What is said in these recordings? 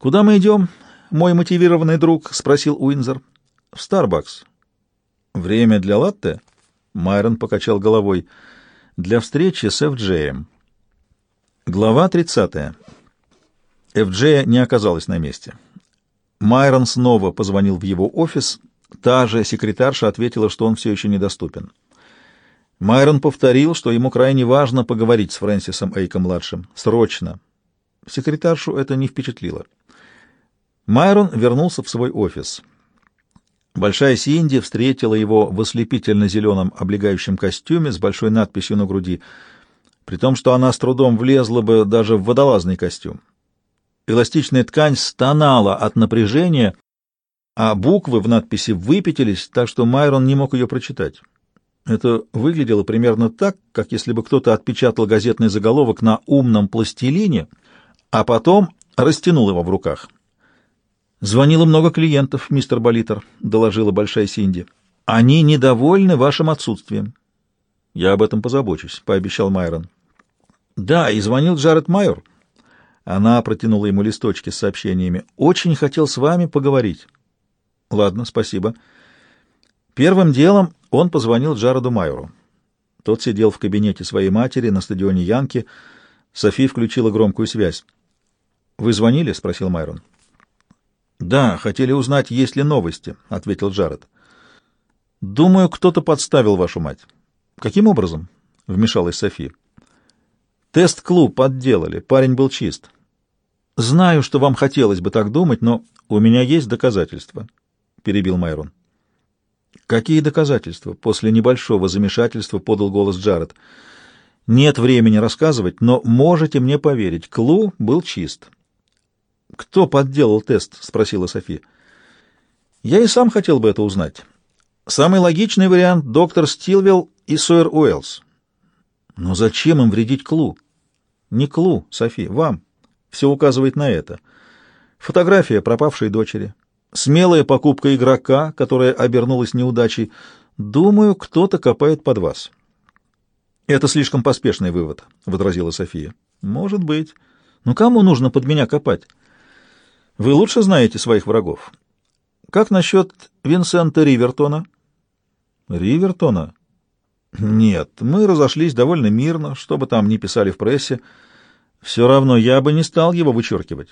«Куда мы идем, мой мотивированный друг?» — спросил Уинзер. «В Старбакс». «Время для латте?» Майрон покачал головой. «Для встречи с Эф-Джеем». Глава 30. Эф-Джея не оказалась на месте. Майрон снова позвонил в его офис. Та же секретарша ответила, что он все еще недоступен. Майрон повторил, что ему крайне важно поговорить с Фрэнсисом Эйком-младшим. Срочно. Секретаршу это не впечатлило. Майрон вернулся в свой офис. Большая Синди встретила его в ослепительно-зеленом облегающем костюме с большой надписью на груди, при том, что она с трудом влезла бы даже в водолазный костюм. Эластичная ткань стонала от напряжения, а буквы в надписи выпятились, так что Майрон не мог ее прочитать. Это выглядело примерно так, как если бы кто-то отпечатал газетный заголовок на умном пластилине, а потом растянул его в руках. «Звонило много клиентов, мистер Болитер», — доложила Большая Синди. «Они недовольны вашим отсутствием». «Я об этом позабочусь», — пообещал Майрон. «Да, и звонил Джаред Майор». Она протянула ему листочки с сообщениями. «Очень хотел с вами поговорить». «Ладно, спасибо». Первым делом он позвонил Джареду Майору. Тот сидел в кабинете своей матери на стадионе Янки. Софи включила громкую связь. «Вы звонили?» — спросил Майрон. «Да, хотели узнать, есть ли новости», — ответил Джаред. «Думаю, кто-то подставил вашу мать». «Каким образом?» — вмешалась Софи. «Тест-клуб подделали, парень был чист». «Знаю, что вам хотелось бы так думать, но у меня есть доказательства», — перебил Майрон. «Какие доказательства?» — после небольшого замешательства подал голос Джаред. «Нет времени рассказывать, но можете мне поверить, Клу был чист». «Кто подделал тест?» — спросила Софи. «Я и сам хотел бы это узнать. Самый логичный вариант — доктор Стилвелл и Сойер Уэллс. Но зачем им вредить Клу? Не Клу, Софи, вам. Все указывает на это. Фотография пропавшей дочери. Смелая покупка игрока, которая обернулась неудачей. Думаю, кто-то копает под вас. Это слишком поспешный вывод, — возразила София. Может быть. Но кому нужно под меня копать? Вы лучше знаете своих врагов. Как насчет Винсента Ривертона? Ривертона? Нет, мы разошлись довольно мирно, что бы там ни писали в прессе. Все равно я бы не стал его вычеркивать.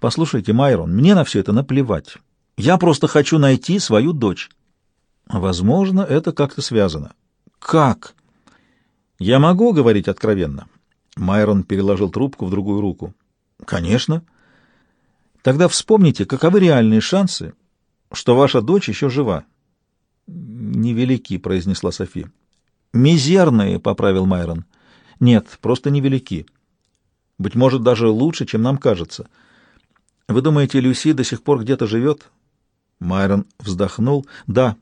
Послушайте, Майрон, мне на все это наплевать. Я просто хочу найти свою дочь. Возможно, это как-то связано. Как? Я могу говорить откровенно. Майрон переложил трубку в другую руку. Конечно. Тогда вспомните, каковы реальные шансы, что ваша дочь еще жива. Невелики, произнесла Софи. Мизерные, поправил Майрон. Нет, просто невелики. Быть может, даже лучше, чем нам кажется. Вы думаете, Люси до сих пор где-то живет? Майрон вздохнул. Да.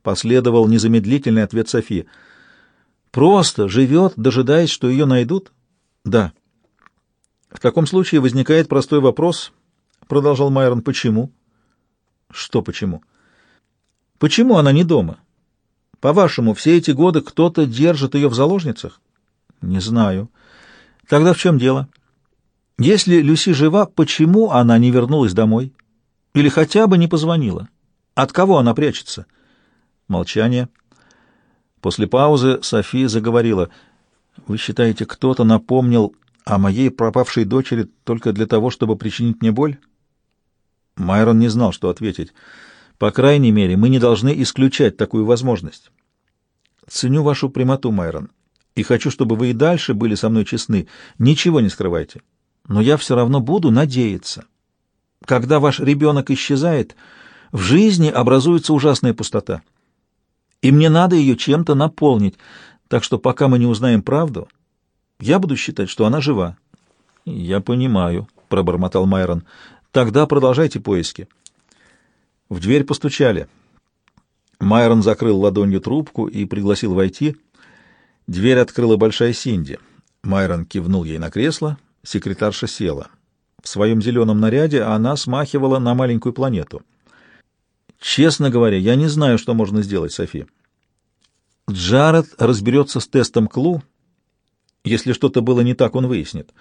Последовал незамедлительный ответ Софи. Просто живет, дожидаясь, что ее найдут? Да. В таком случае возникает простой вопрос —— продолжал Майрон. — Почему? — Что почему? — Почему она не дома? По-вашему, все эти годы кто-то держит ее в заложницах? — Не знаю. — Тогда в чем дело? Если Люси жива, почему она не вернулась домой? Или хотя бы не позвонила? От кого она прячется? Молчание. После паузы София заговорила. — Вы считаете, кто-то напомнил о моей пропавшей дочери только для того, чтобы причинить мне боль? — Майрон не знал, что ответить. По крайней мере, мы не должны исключать такую возможность. Ценю вашу прямоту, Майрон, и хочу, чтобы вы и дальше были со мной честны. Ничего не скрывайте. Но я все равно буду надеяться. Когда ваш ребенок исчезает, в жизни образуется ужасная пустота. И мне надо ее чем-то наполнить, так что пока мы не узнаем правду, я буду считать, что она жива. — Я понимаю, — пробормотал Майрон. Тогда продолжайте поиски. В дверь постучали. Майрон закрыл ладонью трубку и пригласил войти. Дверь открыла большая Синди. Майрон кивнул ей на кресло, секретарша села. В своем зеленом наряде она смахивала на маленькую планету. «Честно говоря, я не знаю, что можно сделать, Софи. Джаред разберется с тестом Клу. Если что-то было не так, он выяснит.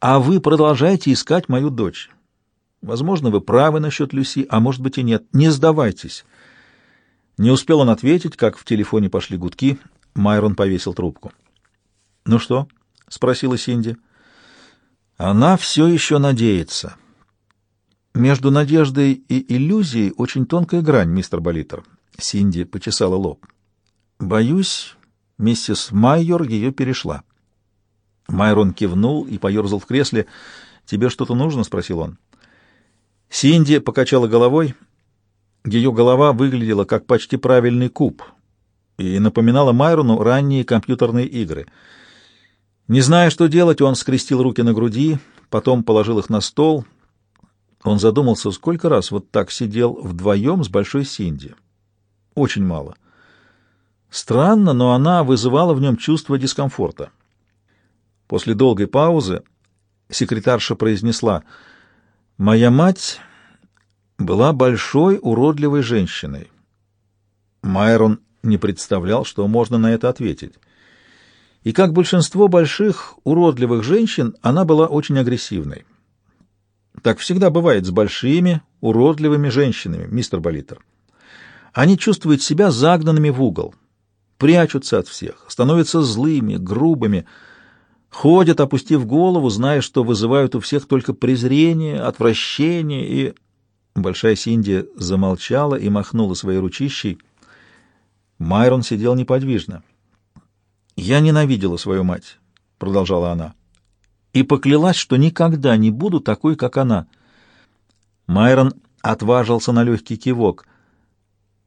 А вы продолжайте искать мою дочь. Возможно, вы правы насчет Люси, а может быть и нет. Не сдавайтесь. Не успел он ответить, как в телефоне пошли гудки. Майрон повесил трубку. «Ну что?» — спросила Синди. «Она все еще надеется». «Между надеждой и иллюзией очень тонкая грань, мистер Болитер». Синди почесала лоб. «Боюсь, миссис Майор ее перешла». Майрон кивнул и поерзал в кресле. «Тебе что-то нужно?» — спросил он. Синди покачала головой. Ее голова выглядела как почти правильный куб и напоминала Майрону ранние компьютерные игры. Не зная, что делать, он скрестил руки на груди, потом положил их на стол. Он задумался, сколько раз вот так сидел вдвоем с большой Синди. Очень мало. Странно, но она вызывала в нем чувство дискомфорта. После долгой паузы секретарша произнесла — Моя мать была большой уродливой женщиной. Майрон не представлял, что можно на это ответить. И как большинство больших уродливых женщин, она была очень агрессивной. Так всегда бывает с большими уродливыми женщинами, мистер Болитер. Они чувствуют себя загнанными в угол, прячутся от всех, становятся злыми, грубыми, ходят, опустив голову, зная, что вызывают у всех только презрение, отвращение и... Большая Синди замолчала и махнула своей ручищей. Майрон сидел неподвижно. «Я ненавидела свою мать», — продолжала она, — «и поклялась, что никогда не буду такой, как она». Майрон отважился на легкий кивок.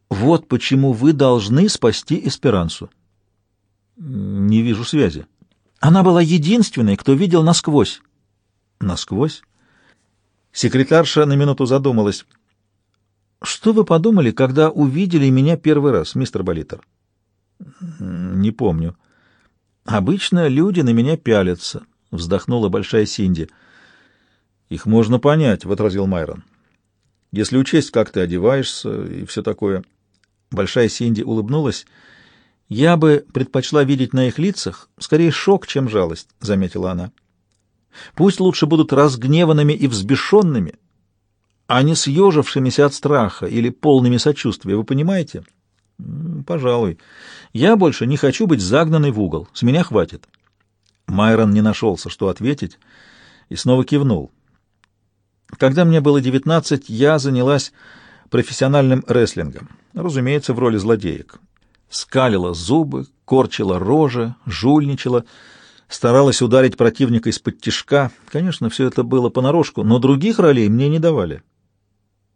«Вот почему вы должны спасти Эсперансу». «Не вижу связи». Она была единственной, кто видел насквозь. Насквозь? Секретарша на минуту задумалась. Что вы подумали, когда увидели меня первый раз, мистер Болитер? Не помню. Обычно люди на меня пялятся, вздохнула большая Синди. Их можно понять, возразил Майрон. Если учесть, как ты одеваешься и все такое. Большая Синди улыбнулась. «Я бы предпочла видеть на их лицах скорее шок, чем жалость», — заметила она. «Пусть лучше будут разгневанными и взбешенными, а не съежившимися от страха или полными сочувствия, вы понимаете?» «Пожалуй. Я больше не хочу быть загнанной в угол. С меня хватит». Майрон не нашелся, что ответить, и снова кивнул. «Когда мне было девятнадцать, я занялась профессиональным рестлингом, разумеется, в роли злодеек скалила зубы, корчила рожи, жульничала, старалась ударить противника из-под тишка. Конечно, все это было понарошку, но других ролей мне не давали.